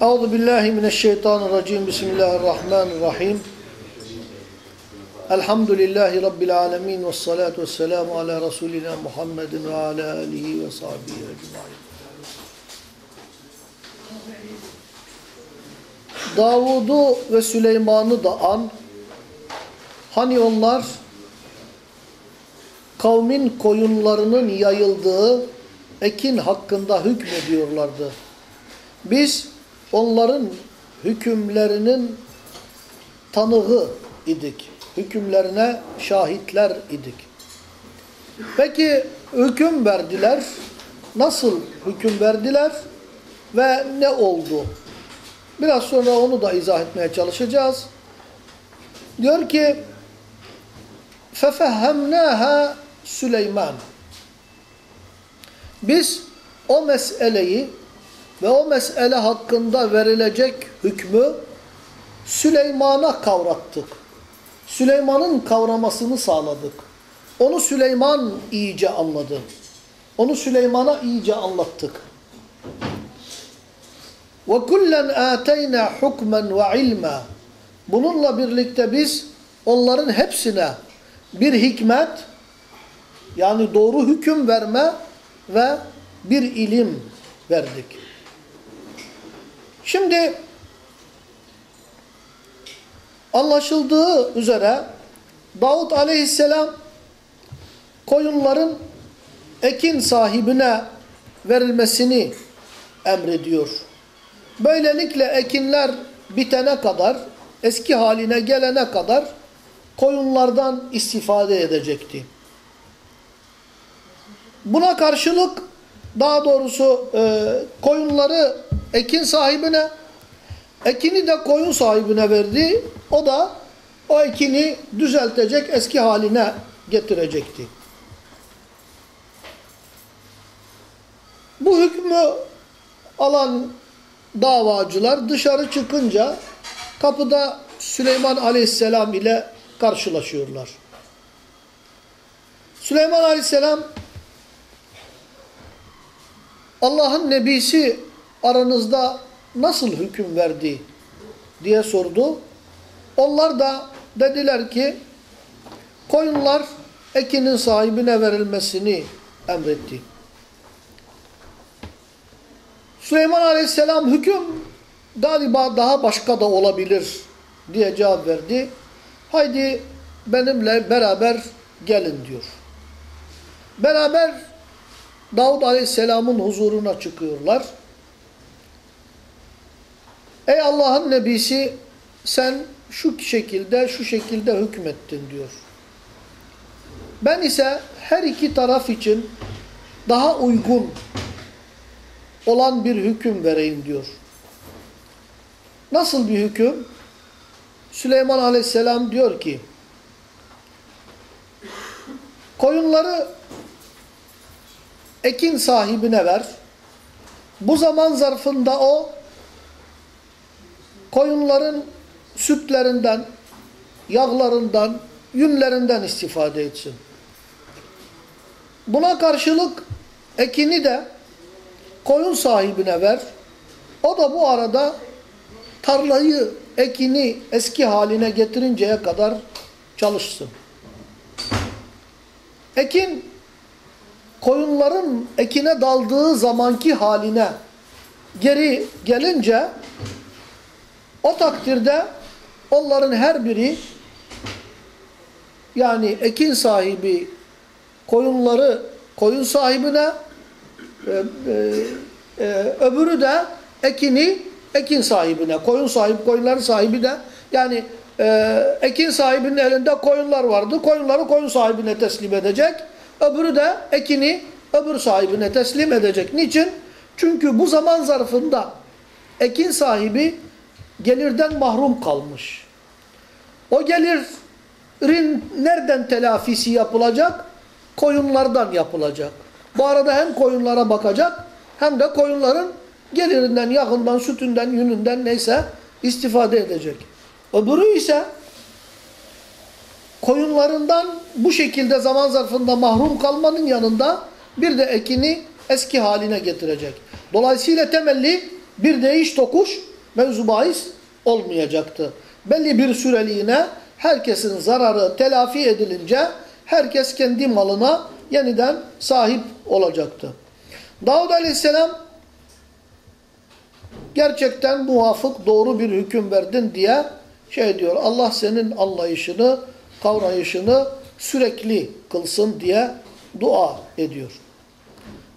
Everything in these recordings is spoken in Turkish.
Euzu billahi mineşşeytanirracim. Bismillahirrahmanirrahim. Elhamdülillahi rabbil alamin ve salatu vesselamu ala rasulina Muhammedin ve ala alihi ve sahbihi ecmaîn. Davud'u ve Süleyman'ı da an. Hani onlar kavmin koyunlarının yayıldığı ekin hakkında hükmediyorlardı. Biz onların hükümlerinin tanığı idik. Hükümlerine şahitler idik. Peki hüküm verdiler. Nasıl hüküm verdiler ve ne oldu? Biraz sonra onu da izah etmeye çalışacağız. Diyor ki فَفَهَّمْنَاهَا Süleyman. Biz o meseleyi ve o mesele hakkında verilecek hükmü Süleyman'a kavrattık. Süleyman'ın kavramasını sağladık. Onu Süleyman iyice anladı. Onu Süleyman'a iyice anlattık. وَكُلًّا آتَيْنَا حُكْمًا وَعِلْمًا Bununla birlikte biz onların hepsine bir hikmet, yani doğru hüküm verme ve bir ilim verdik. Şimdi anlaşıldığı üzere Davut aleyhisselam koyunların ekin sahibine verilmesini emrediyor. Böylelikle ekinler bitene kadar, eski haline gelene kadar koyunlardan istifade edecekti. Buna karşılık daha doğrusu e, koyunları ekin sahibine, ekini de koyun sahibine verdi. O da o ekini düzeltecek, eski haline getirecekti. Bu hükmü alan davacılar dışarı çıkınca kapıda Süleyman Aleyhisselam ile karşılaşıyorlar. Süleyman Aleyhisselam Allah'ın nebisi aranızda nasıl hüküm verdi diye sordu. Onlar da dediler ki koyunlar ekinin sahibine verilmesini emretti. Süleyman Aleyhisselam hüküm galiba daha başka da olabilir diye cevap verdi. Haydi benimle beraber gelin diyor. Beraber Davud Aleyhisselam'ın huzuruna çıkıyorlar. Ey Allah'ın nebisi sen şu şekilde şu şekilde hükmettin diyor. Ben ise her iki taraf için daha uygun olan bir hüküm vereyim diyor. Nasıl bir hüküm? Süleyman Aleyhisselam diyor ki koyunları ekin sahibine ver. Bu zaman zarfında o koyunların sütlerinden, yağlarından, yünlerinden istifade etsin. Buna karşılık ekini de koyun sahibine ver. O da bu arada tarlayı, ekini eski haline getirinceye kadar çalışsın. Ekin koyunların ekine daldığı zamanki haline geri gelince o takdirde onların her biri yani ekin sahibi koyunları koyun sahibine e, e, e, öbürü de ekini ekin sahibine koyun sahibi koyunların sahibi de yani e, ekin sahibinin elinde koyunlar vardı koyunları koyun sahibine teslim edecek öbürü de ekini öbür sahibine teslim edecek. Niçin? Çünkü bu zaman zarfında ekin sahibi gelirden mahrum kalmış. O gelirin nereden telafisi yapılacak? Koyunlardan yapılacak. Bu arada hem koyunlara bakacak hem de koyunların gelirinden, yakından, sütünden, yününden neyse istifade edecek. Öbürü ise koyunlarından bu şekilde zaman zarfında mahrum kalmanın yanında bir de ekini eski haline getirecek. Dolayısıyla temelli bir değiş tokuş mevzu bahis olmayacaktı. Belli bir süreliğine herkesin zararı telafi edilince herkes kendi malına yeniden sahip olacaktı. Davud Aleyhisselam gerçekten muvafık doğru bir hüküm verdin diye şey diyor Allah senin anlayışını, kavrayışını sürekli kılsın diye dua ediyor.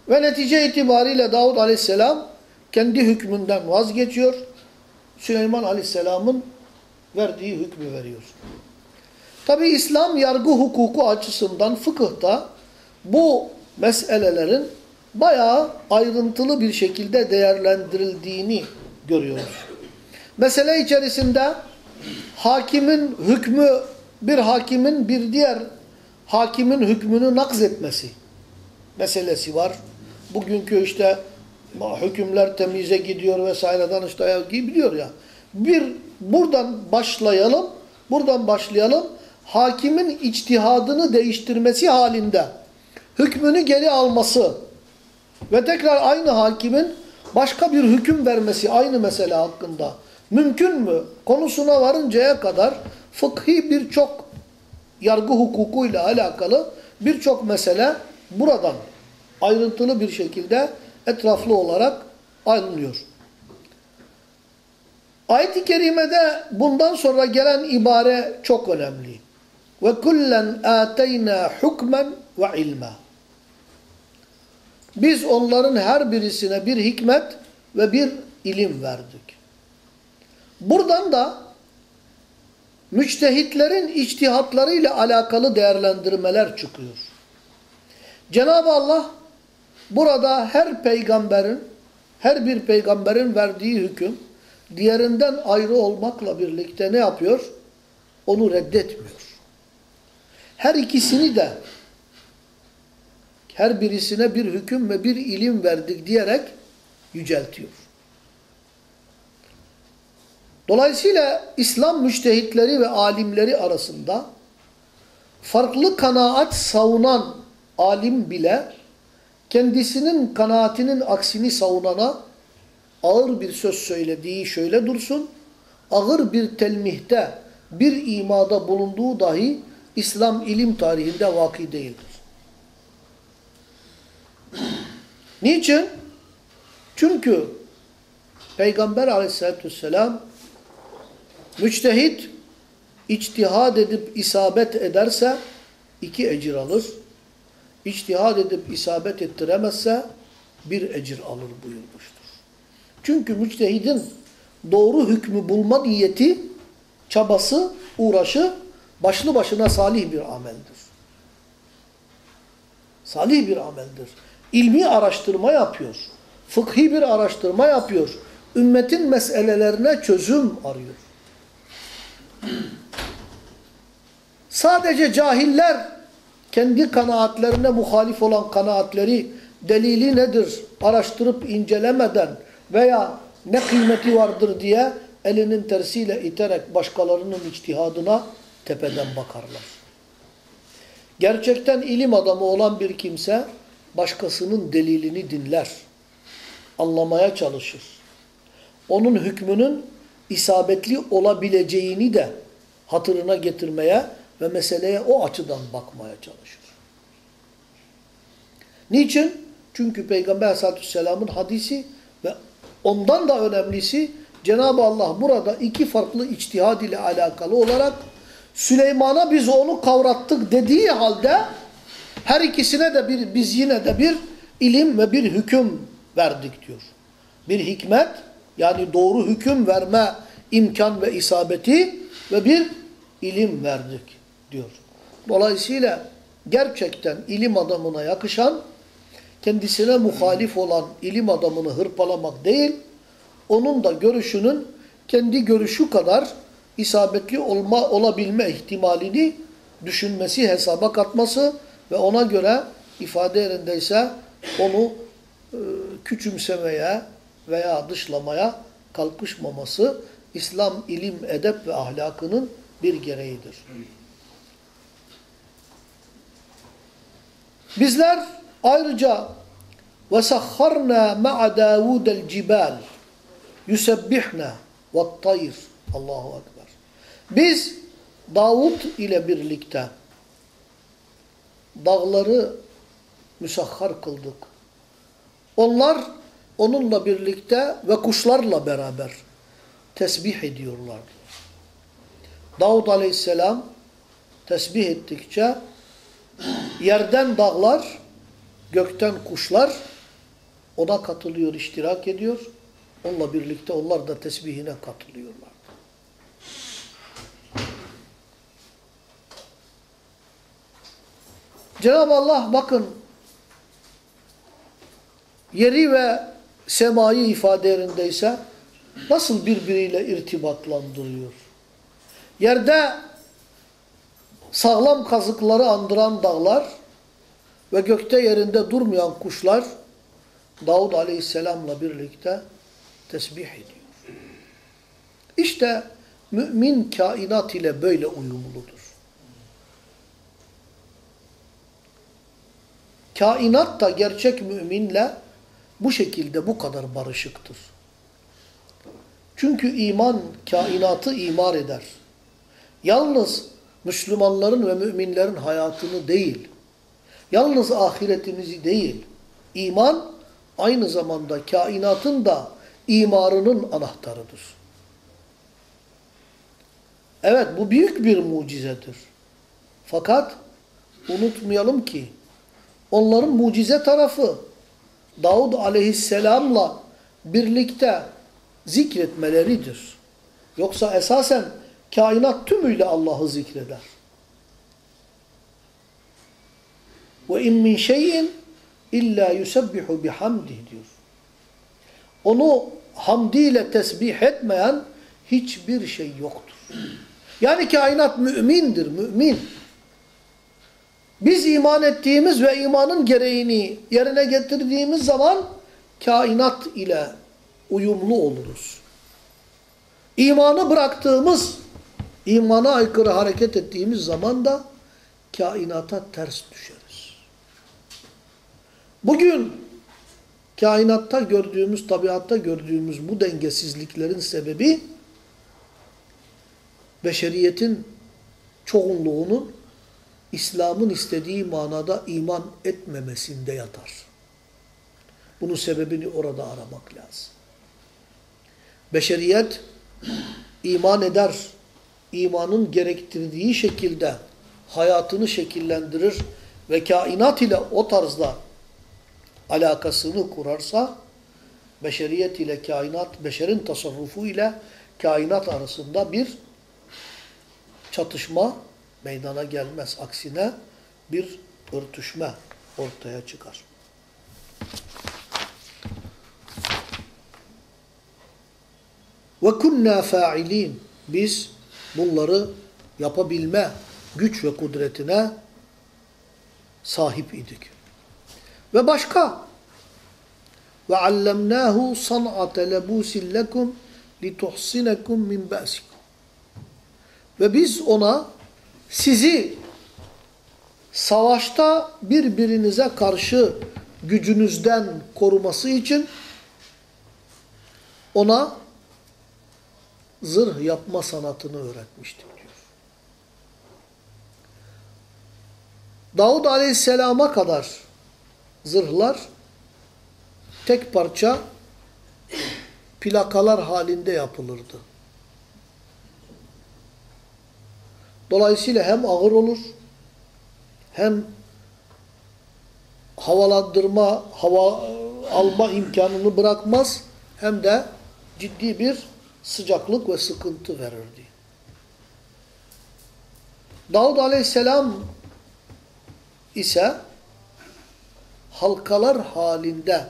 Ve netice itibariyle Davud Aleyhisselam kendi hükmünden vazgeçiyor. Süleyman Aleyhisselam'ın verdiği hükmü veriyor. Tabi İslam yargı hukuku açısından fıkıhta bu meselelerin bayağı ayrıntılı bir şekilde değerlendirildiğini görüyoruz. Mesele içerisinde hakimin hükmü, bir hakimin bir diğer hakimin hükmünü nakz etmesi meselesi var. Bugünkü işte hükümler temize gidiyor vesaireden işte gidiyor ya. Bir buradan başlayalım, buradan başlayalım. Hakimin içtihadını değiştirmesi halinde hükmünü geri alması ve tekrar aynı hakimin başka bir hüküm vermesi aynı mesele hakkında mümkün mü? Konusuna varıncaya kadar fıkhi birçok yargı hukukuyla alakalı birçok mesele buradan ayrıntılı bir şekilde etraflı olarak ayrılıyor. Ayet-i kerimede bundan sonra gelen ibare çok önemli. Ve kullen ateyna hukmen ve ilma. Biz onların her birisine bir hikmet ve bir ilim verdik. Buradan da müçtehitlerin içtihatlarıyla alakalı değerlendirmeler çıkıyor. Cenab-ı Allah burada her peygamberin, her bir peygamberin verdiği hüküm diğerinden ayrı olmakla birlikte ne yapıyor? Onu reddetmiyor. Her ikisini de her birisine bir hüküm ve bir ilim verdik diyerek yüceltiyor. Dolayısıyla İslam müştehitleri ve alimleri arasında farklı kanaat savunan alim bile kendisinin kanaatinin aksini savunana ağır bir söz söylediği şöyle dursun, ağır bir telmihte, bir imada bulunduğu dahi İslam ilim tarihinde vaki değildir. Niçin? Çünkü Peygamber aleyhissalatü vesselam müçtehit içtihad edip isabet ederse iki ecir alır. İçtihad edip isabet ettiremezse bir ecir alır buyurmuştur. Çünkü müçtehidin doğru hükmü bulma niyeti, çabası, uğraşı başlı başına salih bir ameldir. Salih bir ameldir. İlmi araştırma yapıyor. Fıkhi bir araştırma yapıyor. Ümmetin meselelerine çözüm arıyor. Sadece cahiller kendi kanaatlerine muhalif olan kanaatleri delili nedir araştırıp incelemeden veya ne kıymeti vardır diye elinin tersiyle iterek başkalarının içtihadına tepeden bakarlar. Gerçekten ilim adamı olan bir kimse başkasının delilini dinler. Anlamaya çalışır. Onun hükmünün isabetli olabileceğini de hatırına getirmeye ve meseleye o açıdan bakmaya çalışır. Niçin? Çünkü Peygamber Aleyhisselatü Vesselam'ın hadisi ve ondan da önemlisi Cenab-ı Allah burada iki farklı içtihad ile alakalı olarak Süleyman'a biz onu kavrattık dediği halde her ikisine de bir biz yine de bir ilim ve bir hüküm verdik diyor. Bir hikmet yani doğru hüküm verme imkan ve isabeti ve bir ilim verdik diyor. Dolayısıyla gerçekten ilim adamına yakışan kendisine muhalif olan ilim adamını hırpalamak değil, onun da görüşünün kendi görüşü kadar isabetli olma olabilme ihtimalini düşünmesi, hesaba katması ve ona göre ifade yerindeyse onu e, küçümsemeye veya dışlamaya kalkışmaması İslam ilim, edep ve ahlakının bir gereğidir. Bizler ayrıca وَسَخَّرْنَا مَعَ دَاوُودَ الْجِبَالِ يُسَبِّحْنَا وَالطَّيْرِ Allahu Ekber. Biz Davut ile birlikte dağları müsahhar kıldık. Onlar onunla birlikte ve kuşlarla beraber tesbih ediyorlardı. Davud aleyhisselam tesbih ettikçe yerden dağlar, gökten kuşlar ona katılıyor, iştirak ediyor. Onunla birlikte onlar da tesbihine katılıyorlar. Cenab-ı Allah bakın yeri ve semayı ifade yerindeyse nasıl birbiriyle irtibatlandırıyor. Yerde sağlam kazıkları andıran dağlar ve gökte yerinde durmayan kuşlar Davud Aleyhisselam'la birlikte tesbih ediyor. İşte mümin kainat ile böyle uyumludur. Kainat da gerçek müminle bu şekilde bu kadar barışıktır. Çünkü iman kainatı imar eder. Yalnız Müslümanların ve müminlerin hayatını değil, yalnız ahiretimizi değil, iman aynı zamanda kainatın da imarının anahtarıdır. Evet bu büyük bir mucizedir. Fakat unutmayalım ki onların mucize tarafı Davud aleyhisselamla birlikte zikretmeleridir. Yoksa esasen kainat tümüyle Allah'ı zikreder. Ve in min şeyin illa yusebbihu bihamdih diyor. Onu hamdiyle tesbih etmeyen hiçbir şey yoktur. Yani kainat mümindir, mümin. Biz iman ettiğimiz ve imanın gereğini yerine getirdiğimiz zaman kainat ile uyumlu oluruz. İmanı bıraktığımız, imana aykırı hareket ettiğimiz zaman da kainata ters düşeriz. Bugün kainatta gördüğümüz, tabiatta gördüğümüz bu dengesizliklerin sebebi beşeriyetin çoğunluğunun İslam'ın istediği manada iman etmemesinde yatar. Bunun sebebini orada aramak lazım. Beşeriyet iman eder, imanın gerektirdiği şekilde hayatını şekillendirir ve kainat ile o tarzda alakasını kurarsa, beşeriyet ile kainat, beşerin tasarrufu ile kainat arasında bir çatışma meydana gelmez. Aksine bir örtüşme ortaya çıkar. Ve kunna fa'ilin. Biz bunları yapabilme güç ve kudretine sahip idik. Ve başka ve allemnahu san'ate lebusin lekum lituhsinekum min ba'sikum. Ve biz ona sizi savaşta birbirinize karşı gücünüzden koruması için ona zırh yapma sanatını öğretmiştik diyor. Davud Aleyhisselam'a kadar zırhlar tek parça plakalar halinde yapılırdı. Dolayısıyla hem ağır olur, hem havalandırma, hava alma imkanını bırakmaz, hem de ciddi bir sıcaklık ve sıkıntı verirdi. Davud aleyhisselam ise halkalar halinde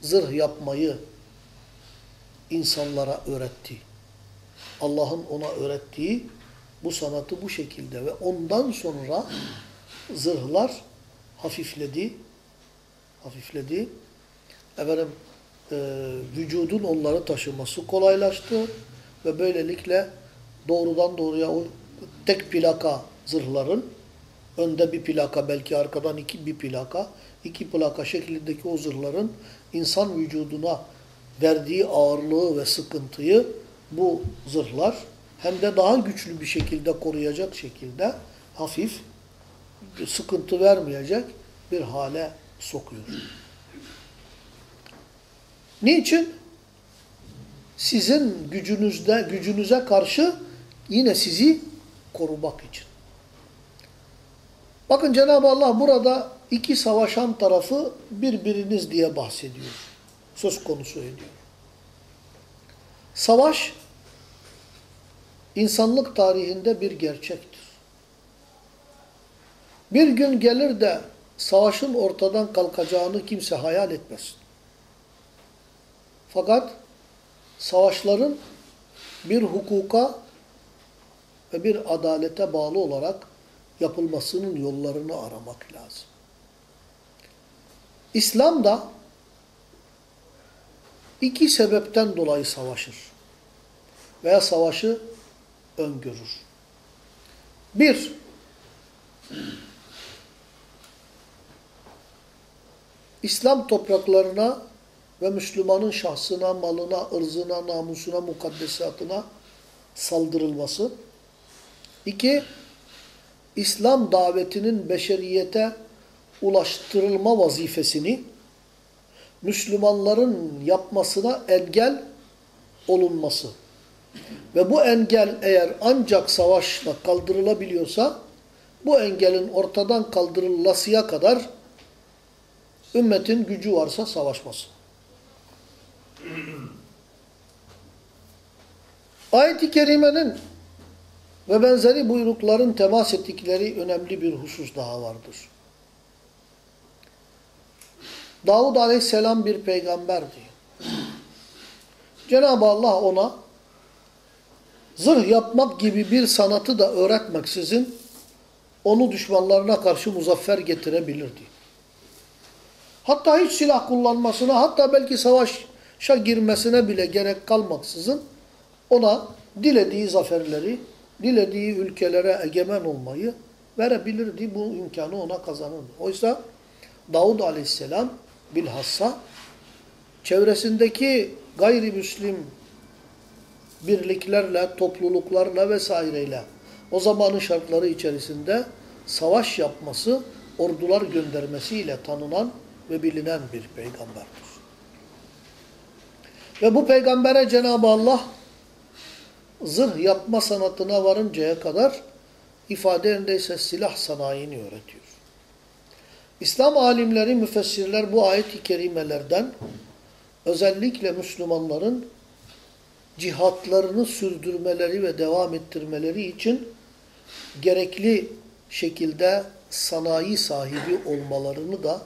zırh yapmayı insanlara öğretti. Allah'ın ona öğrettiği bu sanatı bu şekilde ve ondan sonra zırhlar hafifledi. Hafifledi. Efendim e, vücudun onları taşıması kolaylaştı ve böylelikle doğrudan doğruya o tek plaka zırhların önde bir plaka belki arkadan iki bir plaka iki plaka şeklindeki o zırhların insan vücuduna verdiği ağırlığı ve sıkıntıyı bu zırhlar hem de daha güçlü bir şekilde koruyacak şekilde hafif, sıkıntı vermeyecek bir hale sokuyor. Niçin? Sizin gücünüzde gücünüze karşı yine sizi korumak için. Bakın Cenab-ı Allah burada iki savaşan tarafı birbiriniz diye bahsediyor. Söz konusu ediyor. Savaş insanlık tarihinde bir gerçektir. Bir gün gelir de savaşın ortadan kalkacağını kimse hayal etmesin. Fakat savaşların bir hukuka ve bir adalete bağlı olarak yapılmasının yollarını aramak lazım. İslam da iki sebepten dolayı savaşır veya savaşı öngörür. Bir, İslam topraklarına ve Müslümanın şahsına, malına, ırzına, namusuna, mukaddesatına saldırılması. İki, İslam davetinin beşeriyete ulaştırılma vazifesini Müslümanların yapmasına engel olunması. Ve bu engel eğer ancak savaşla kaldırılabiliyorsa bu engelin ortadan kaldırılmasıya kadar ümmetin gücü varsa savaşması. Ayet-i Kerime'nin ve benzeri buyrukların temas ettikleri önemli bir husus daha vardır. Davud aleyhisselam bir peygamberdi. Cenab-ı Allah ona zırh yapmak gibi bir sanatı da öğretmeksizin onu düşmanlarına karşı muzaffer getirebilirdi. Hatta hiç silah kullanmasına, hatta belki savaşa girmesine bile gerek kalmaksızın ona dilediği zaferleri, dilediği ülkelere egemen olmayı verebilirdi. Bu imkanı ona kazanırdı. Oysa Davud aleyhisselam bilhassa çevresindeki gayrimüslim birliklerle, topluluklarla vesaireyle o zamanın şartları içerisinde savaş yapması, ordular göndermesiyle tanınan ve bilinen bir peygamberdir. Ve bu peygambere Cenab-ı Allah zırh yapma sanatına varıncaya kadar ifade ise silah sanayini öğretiyor. İslam alimleri, müfessirler bu ayet-i kerimelerden özellikle Müslümanların cihatlarını sürdürmeleri ve devam ettirmeleri için gerekli şekilde sanayi sahibi olmalarını da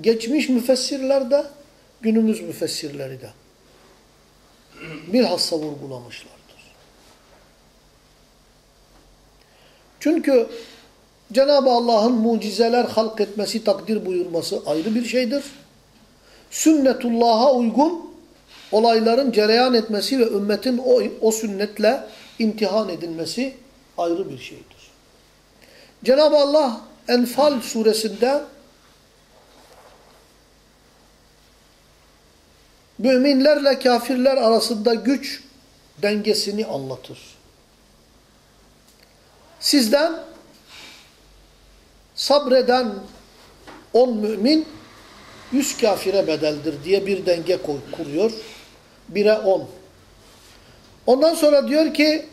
geçmiş müfessirler de günümüz müfessirleri de bilhassa vurgulamışlardır. Çünkü Cenab-ı Allah'ın mucizeler halk etmesi, takdir buyurması ayrı bir şeydir. Sünnetullah'a uygun olayların cereyan etmesi ve ümmetin o, o sünnetle imtihan edilmesi ayrı bir şeydir. Cenab-ı Allah Enfal suresinde müminlerle kafirler arasında güç dengesini anlatır. Sizden sabreden on mümin yüz kafire bedeldir diye bir denge kuruyor. Bire on. Ondan sonra diyor ki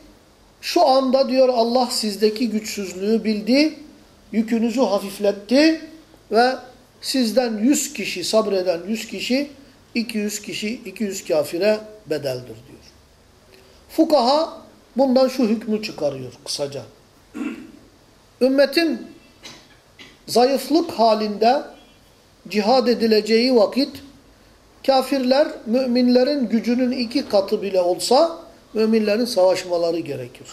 şu anda diyor Allah sizdeki güçsüzlüğü bildi, yükünüzü hafifletti ve sizden yüz kişi sabreden yüz kişi 200 kişi 200 kafire bedeldir diyor. Fukaha bundan şu hükmü çıkarıyor kısaca. Ümmetin zayıflık halinde cihad edileceği vakit kafirler müminlerin gücünün iki katı bile olsa müminlerin savaşmaları gerekir.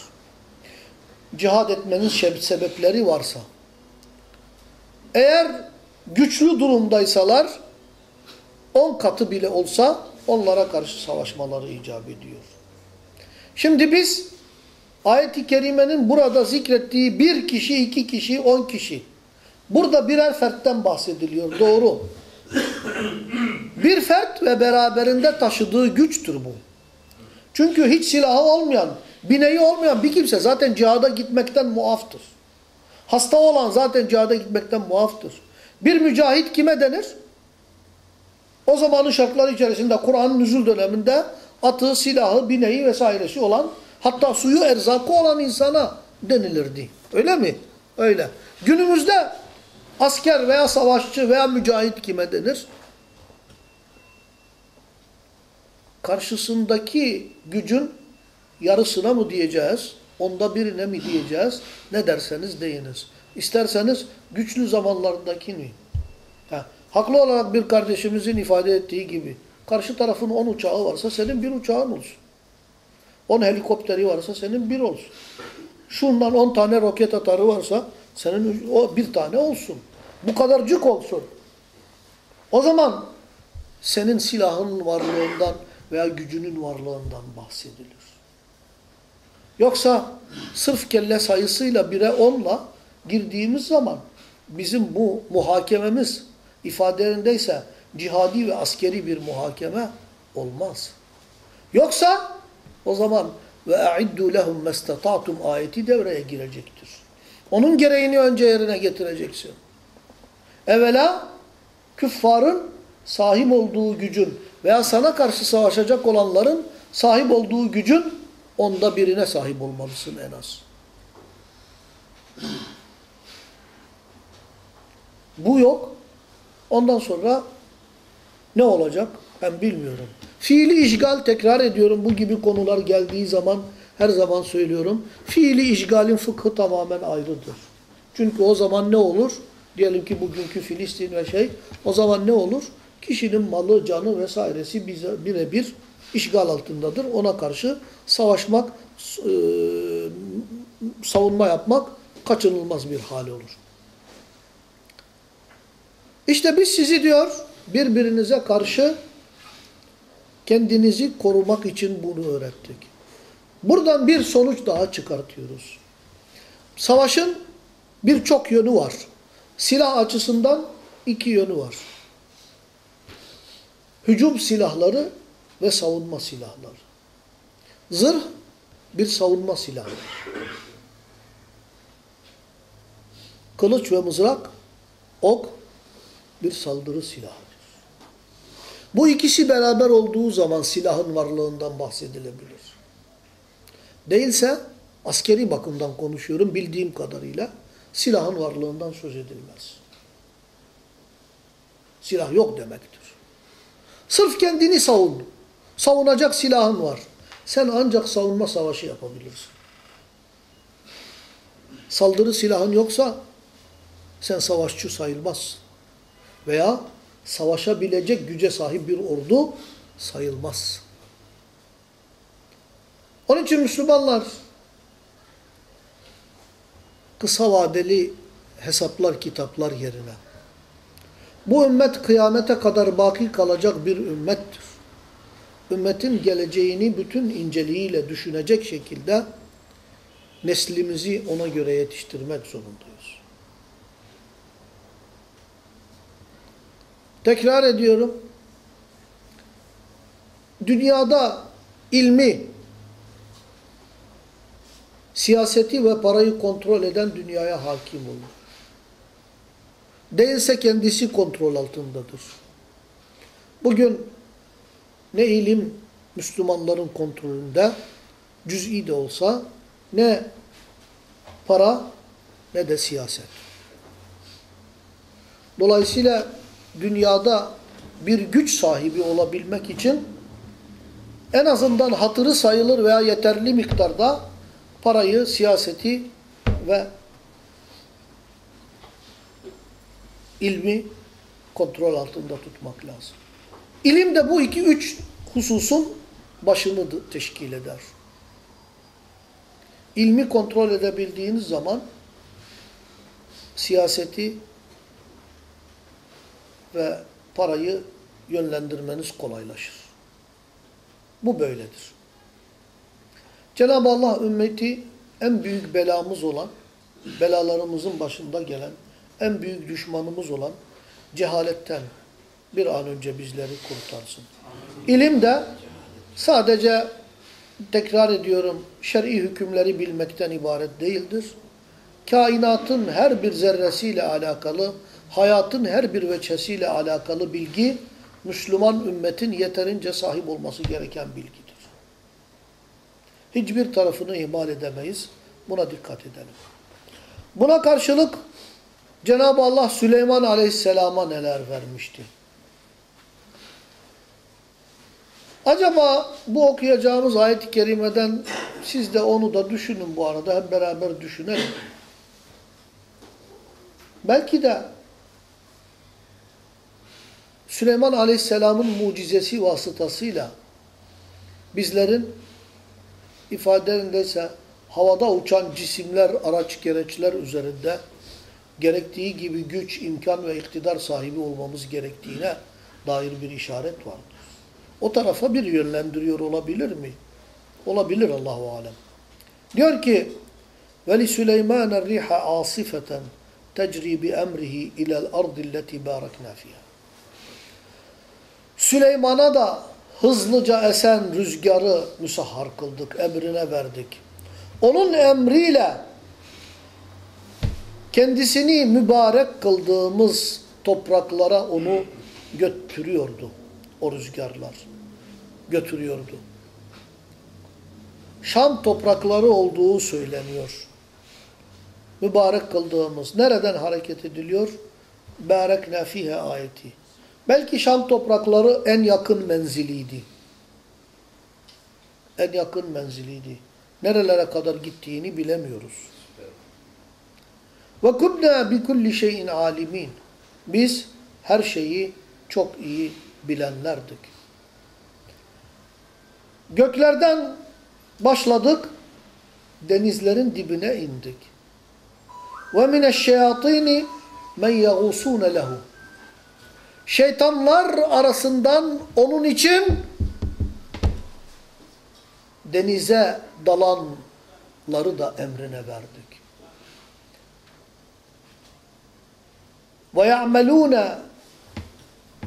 Cihad etmenin sebepleri varsa. Eğer güçlü durumdaysalar on katı bile olsa onlara karşı savaşmaları icap ediyor. Şimdi biz ayet-i kerimenin burada zikrettiği bir kişi, iki kişi, on kişi. Burada birer fertten bahsediliyor. Doğru. Bir fert ve beraberinde taşıdığı güçtür bu. Çünkü hiç silahı olmayan, bineği olmayan bir kimse zaten cihada gitmekten muaftır. Hasta olan zaten cihada gitmekten muaftır. Bir mücahit kime denir? O zamanın şartları içerisinde Kur'an'ın nüzul döneminde atı, silahı, bineği vesairesi olan hatta suyu erzakı olan insana denilirdi. Öyle mi? Öyle. Günümüzde asker veya savaşçı veya mücahit kime denir? Karşısındaki gücün yarısına mı diyeceğiz? Onda birine mi diyeceğiz? Ne derseniz deyiniz. İsterseniz güçlü zamanlarındakini. Ha, haklı olarak bir kardeşimizin ifade ettiği gibi karşı tarafın 10 uçağı varsa senin bir uçağın olsun. 10 helikopteri varsa senin bir olsun. Şundan 10 tane roket atarı varsa senin o bir tane olsun. Bu kadarcık olsun. O zaman senin silahın varlığından veya gücünün varlığından bahsedilir. Yoksa sırf kelle sayısıyla bire onla girdiğimiz zaman bizim bu muhakememiz ifadelerindeyse cihadi ve askeri bir muhakeme olmaz. Yoksa o zaman ve a'iddu lehum mastata'tum ayeti devreye girecektir. Onun gereğini önce yerine getireceksin. Evvela küffarın sahip olduğu gücün veya sana karşı savaşacak olanların sahip olduğu gücün onda birine sahip olmalısın en az. Bu yok. Ondan sonra ne olacak? Ben bilmiyorum. Fiili işgal tekrar ediyorum. Bu gibi konular geldiği zaman her zaman söylüyorum. Fiili işgalin fıkhı tamamen ayrıdır. Çünkü o zaman ne olur? Diyelim ki bugünkü Filistin ve şey. O zaman ne olur? Kişinin malı, canı vesairesi birebir işgal altındadır. Ona karşı savaşmak, e, savunma yapmak kaçınılmaz bir hal olur. İşte biz sizi diyor birbirinize karşı kendinizi korumak için bunu öğrettik. Buradan bir sonuç daha çıkartıyoruz. Savaşın birçok yönü var. Silah açısından iki yönü var. Hücum silahları ve savunma silahları. Zırh bir savunma silahı. Kılıç ve mızrak, ok bir saldırı silahıdır. Bu ikisi beraber olduğu zaman silahın varlığından bahsedilebilir. Değilse askeri bakımdan konuşuyorum bildiğim kadarıyla silahın varlığından söz edilmez. Silah yok demektir. Sırf kendini savun. Savunacak silahın var. Sen ancak savunma savaşı yapabilirsin. Saldırı silahın yoksa sen savaşçı sayılmazsın. Veya savaşabilecek güce sahip bir ordu sayılmaz. Onun için Müslümanlar kısa vadeli hesaplar, kitaplar yerine bu ümmet kıyamete kadar baki kalacak bir ümmettir. Ümmetin geleceğini bütün inceliğiyle düşünecek şekilde neslimizi ona göre yetiştirmek zorundayız. Tekrar ediyorum. Dünyada ilmi, siyaseti ve parayı kontrol eden dünyaya hakim olur. Değilse kendisi kontrol altındadır. Bugün ne ilim Müslümanların kontrolünde, cüz'i de olsa, ne para ne de siyaset. Dolayısıyla dünyada bir güç sahibi olabilmek için en azından hatırı sayılır veya yeterli miktarda parayı, siyaseti ve ilmi kontrol altında tutmak lazım. İlim de bu iki üç hususun başını teşkil eder. İlmi kontrol edebildiğiniz zaman siyaseti ve parayı yönlendirmeniz kolaylaşır. Bu böyledir. Cenab-ı Allah ümmeti en büyük belamız olan, belalarımızın başında gelen, en büyük düşmanımız olan cehaletten, bir an önce bizleri kurtarsın. İlim de sadece tekrar ediyorum şer'i hükümleri bilmekten ibaret değildir. Kainatın her bir zerresiyle alakalı, hayatın her bir veçesiyle alakalı bilgi Müslüman ümmetin yeterince sahip olması gereken bilgidir. Hiçbir tarafını ihmal edemeyiz. Buna dikkat edelim. Buna karşılık Cenab-ı Allah Süleyman Aleyhisselam'a neler vermişti? Acaba bu okuyacağımız ayet-i kerimeden siz de onu da düşünün bu arada. Hep beraber düşünelim. Belki de Süleyman Aleyhisselam'ın mucizesi vasıtasıyla bizlerin ifadelerindeyse havada uçan cisimler, araç gereçler üzerinde gerektiği gibi güç, imkan ve iktidar sahibi olmamız gerektiğine dair bir işaret vardır. O tarafa bir yönlendiriyor olabilir mi? Olabilir Allahu alem. Diyor ki: "Ve li Süleyman er-riha asifeten tecri bi emrihi ila'l ardı allati barakna fiha." Süleyman'a da hızlıca esen rüzgarı müsahhar kıldık, emrine verdik. Onun emriyle kendisini mübarek kıldığımız topraklara onu götürüyordu. O rüzgarlar götürüyordu. Şam toprakları olduğu söyleniyor. Mübarek kıldığımız. Nereden hareket ediliyor? Barekna fihe ayeti. Belki Şam toprakları en yakın menziliydi. En yakın menziliydi. Nerelere kadar gittiğini bilemiyoruz. Ve kunna bi kulli şeyin alimin. Biz her şeyi çok iyi bilenlerdik. Göklerden başladık, denizlerin dibine indik. Ve mineşşeyatini men yagusune lehu. Şeytanlar arasından onun için denize dalanları da emrine verdik. Ve ya'melûne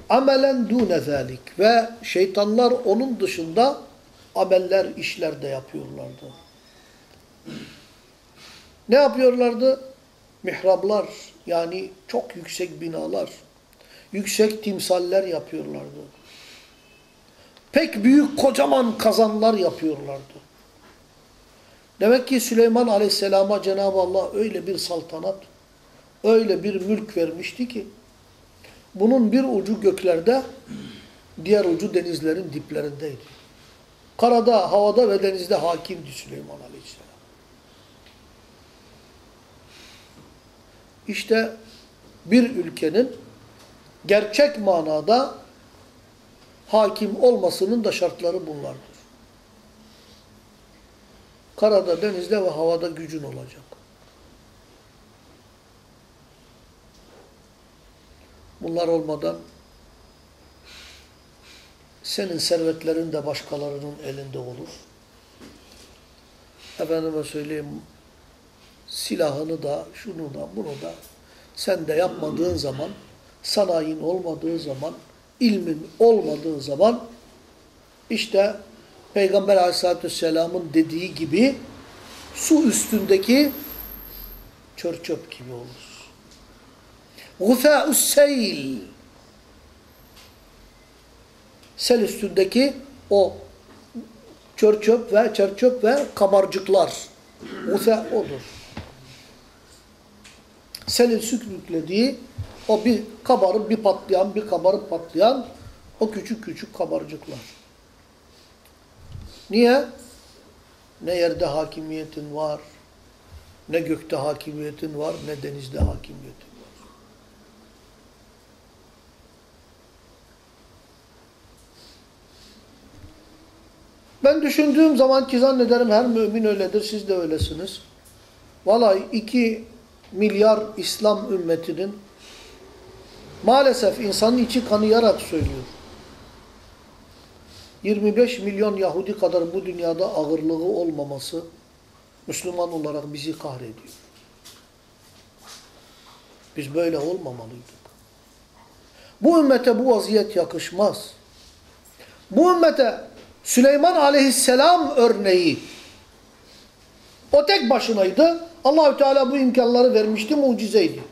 amelen dûne zâlik. Ve şeytanlar onun dışında ameller, işler de yapıyorlardı. Ne yapıyorlardı? Mihrablar yani çok yüksek binalar, yüksek timsaller yapıyorlardı. Pek büyük kocaman kazanlar yapıyorlardı. Demek ki Süleyman Aleyhisselam'a Cenab-ı Allah öyle bir saltanat, öyle bir mülk vermişti ki bunun bir ucu göklerde, diğer ucu denizlerin diplerindeydi. Karada, havada ve denizde hakimdi Süleyman Aleyhisselam. İşte bir ülkenin gerçek manada hakim olmasının da şartları bunlardır. Karada, denizde ve havada gücün olacak. Bunlar olmadan senin servetlerin de başkalarının elinde olur. Efendime söyleyeyim silahını da, şunu da, bunu da sen de yapmadığın zaman, sanayin olmadığı zaman, ilmin olmadığı zaman işte Peygamber aleyhissalatü vesselamın dediği gibi su üstündeki çör çöp gibi olur. Gufâ'us seyl sel üstündeki o çör çöp ve çer çöp ve kabarcıklar. Gufâ odur. Selin sürüklediği o bir kabarıp bir patlayan, bir kabarıp patlayan o küçük küçük kabarcıklar. Niye? Ne yerde hakimiyetin var, ne gökte hakimiyetin var, ne denizde hakimiyetin var. Ben düşündüğüm zaman ki zannederim her mümin öyledir, siz de öylesiniz. Vallahi iki milyar İslam ümmetinin maalesef insanın içi kanayarak söylüyor. 25 milyon Yahudi kadar bu dünyada ağırlığı olmaması Müslüman olarak bizi kahrediyor. Biz böyle olmamalıydık. Bu ümmete bu vaziyet yakışmaz. Bu ümmete Süleyman aleyhisselam örneği o tek başınaydı. Allahü Teala bu imkanları vermişti, mucizeydi.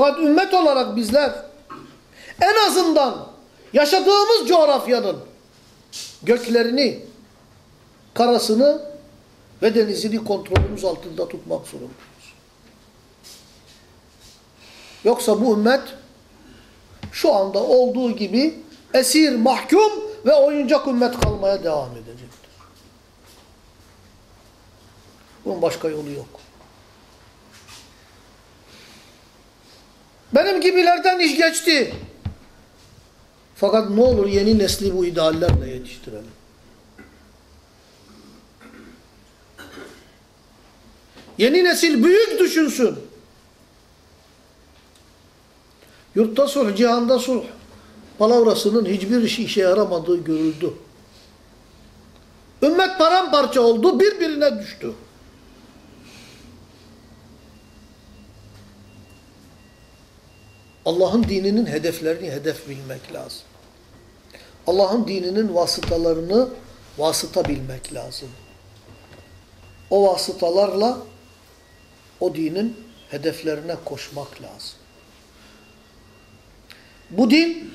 Fakat ümmet olarak bizler en azından yaşadığımız coğrafyanın göklerini, karasını ve denizini kontrolümüz altında tutmak zorundayız. Yoksa bu ümmet şu anda olduğu gibi esir, mahkum ve oyuncak ümmet kalmaya devam edecektir. Bunun başka yolu yok. Benim gibilerden iş geçti. Fakat ne olur yeni nesli bu ideallerle yetiştirelim. Yeni nesil büyük düşünsün. Yurtta sulh, cihanda sulh palavrasının hiçbir işe, yaramadığı görüldü. Ümmet paramparça oldu, birbirine düştü. Allah'ın dininin hedeflerini hedef bilmek lazım. Allah'ın dininin vasıtalarını vasıta bilmek lazım. O vasıtalarla o dinin hedeflerine koşmak lazım. Bu din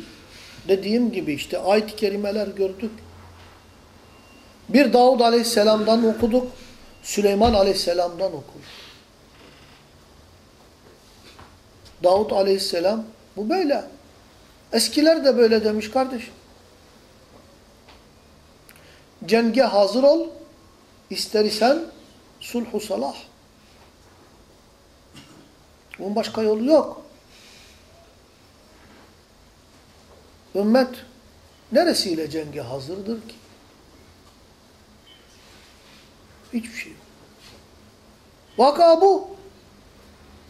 dediğim gibi işte ayet-i kerimeler gördük. Bir Davud aleyhisselamdan okuduk. Süleyman aleyhisselamdan okuduk. Davud aleyhisselam bu böyle. Eskiler de böyle demiş kardeşim. Cenge hazır ol. İster isen sulhu salah. Bunun başka yolu yok. Ümmet neresiyle cenge hazırdır ki? Hiçbir şey yok. Vaka bu.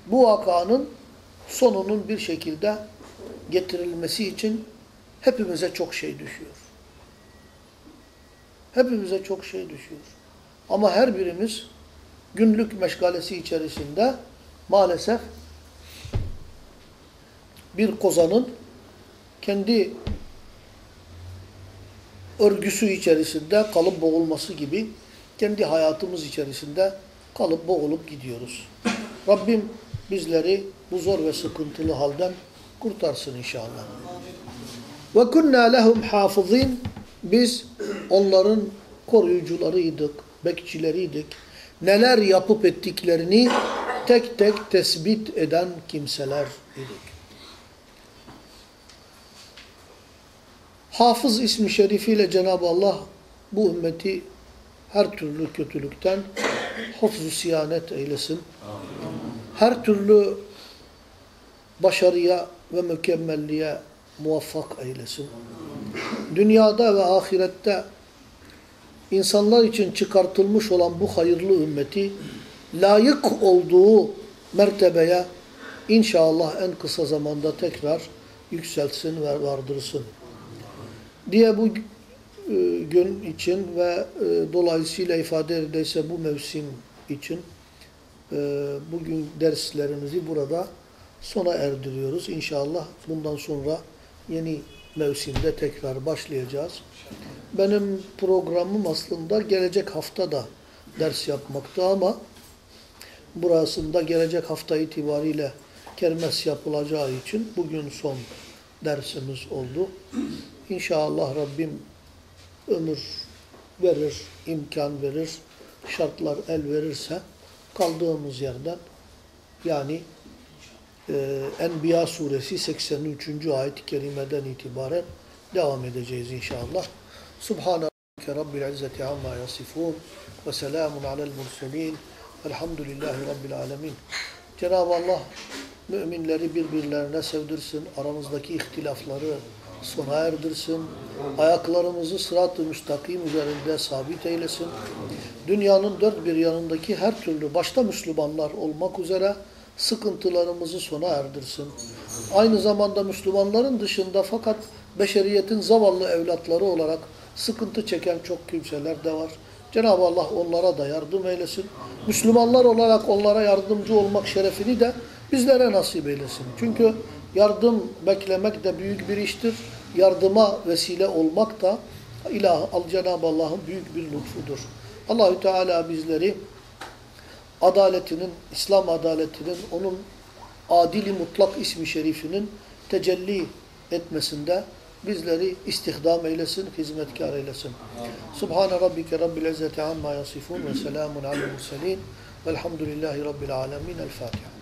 Bu vakanın sonunun bir şekilde getirilmesi için hepimize çok şey düşüyor. Hepimize çok şey düşüyor. Ama her birimiz günlük meşgalesi içerisinde maalesef bir kozanın kendi örgüsü içerisinde kalıp boğulması gibi kendi hayatımız içerisinde kalıp boğulup gidiyoruz. Rabbim bizleri bu zor ve sıkıntılı halden kurtarsın inşallah. Ve kunna lehum hafızin biz onların koruyucularıydık, bekçileriydik. Neler yapıp ettiklerini tek tek tespit eden kimseler idik. Hafız ismi şerifiyle Cenab-ı Allah bu ümmeti her türlü kötülükten hafız siyanet eylesin. Her türlü başarıya ve mükemmelliğe muvaffak eylesin. Dünyada ve ahirette insanlar için çıkartılmış olan bu hayırlı ümmeti layık olduğu mertebeye inşallah en kısa zamanda tekrar yükseltsin ve vardırsın diye bu e, gün için ve e, dolayısıyla ifade edilse bu mevsim için e, bugün derslerimizi burada sona erdiriyoruz. İnşallah bundan sonra yeni mevsimde tekrar başlayacağız. Benim programım aslında gelecek hafta da ders yapmakta ama burasında gelecek hafta itibariyle kermes yapılacağı için bugün son dersimiz oldu. İnşallah Rabbim ömür verir, imkan verir, şartlar el verirse kaldığımız yerden yani e, Enbiya suresi 83. ayet-i kerimeden itibaren devam edeceğiz inşallah. Subhaneke Rabbil izzeti amma yasifun ve selamun alel murselin velhamdülillahi Rabbil alemin. Cenab-ı Allah müminleri birbirlerine sevdirsin, aramızdaki ihtilafları, sona erdirsin. Ayaklarımızı sırat-ı müstakim üzerinde sabit eylesin. Dünyanın dört bir yanındaki her türlü başta Müslümanlar olmak üzere sıkıntılarımızı sona erdirsin. Aynı zamanda Müslümanların dışında fakat beşeriyetin zavallı evlatları olarak sıkıntı çeken çok kimseler de var. Cenab-ı Allah onlara da yardım eylesin. Müslümanlar olarak onlara yardımcı olmak şerefini de bizlere nasip eylesin. Çünkü Yardım beklemek de büyük bir iştir. Yardıma vesile olmak da ilah, Cenab-ı Allah'ın büyük bir lütfudur. Allahü Teala bizleri adaletinin, İslam adaletinin, onun adili mutlak ismi şerifinin tecelli etmesinde bizleri istihdam eylesin, hizmetkar eylesin. Subhane rabbike rabbil izzeti amma yasifun ve selamun alel murselin velhamdülillahi rabbil alemin. El Fatiha.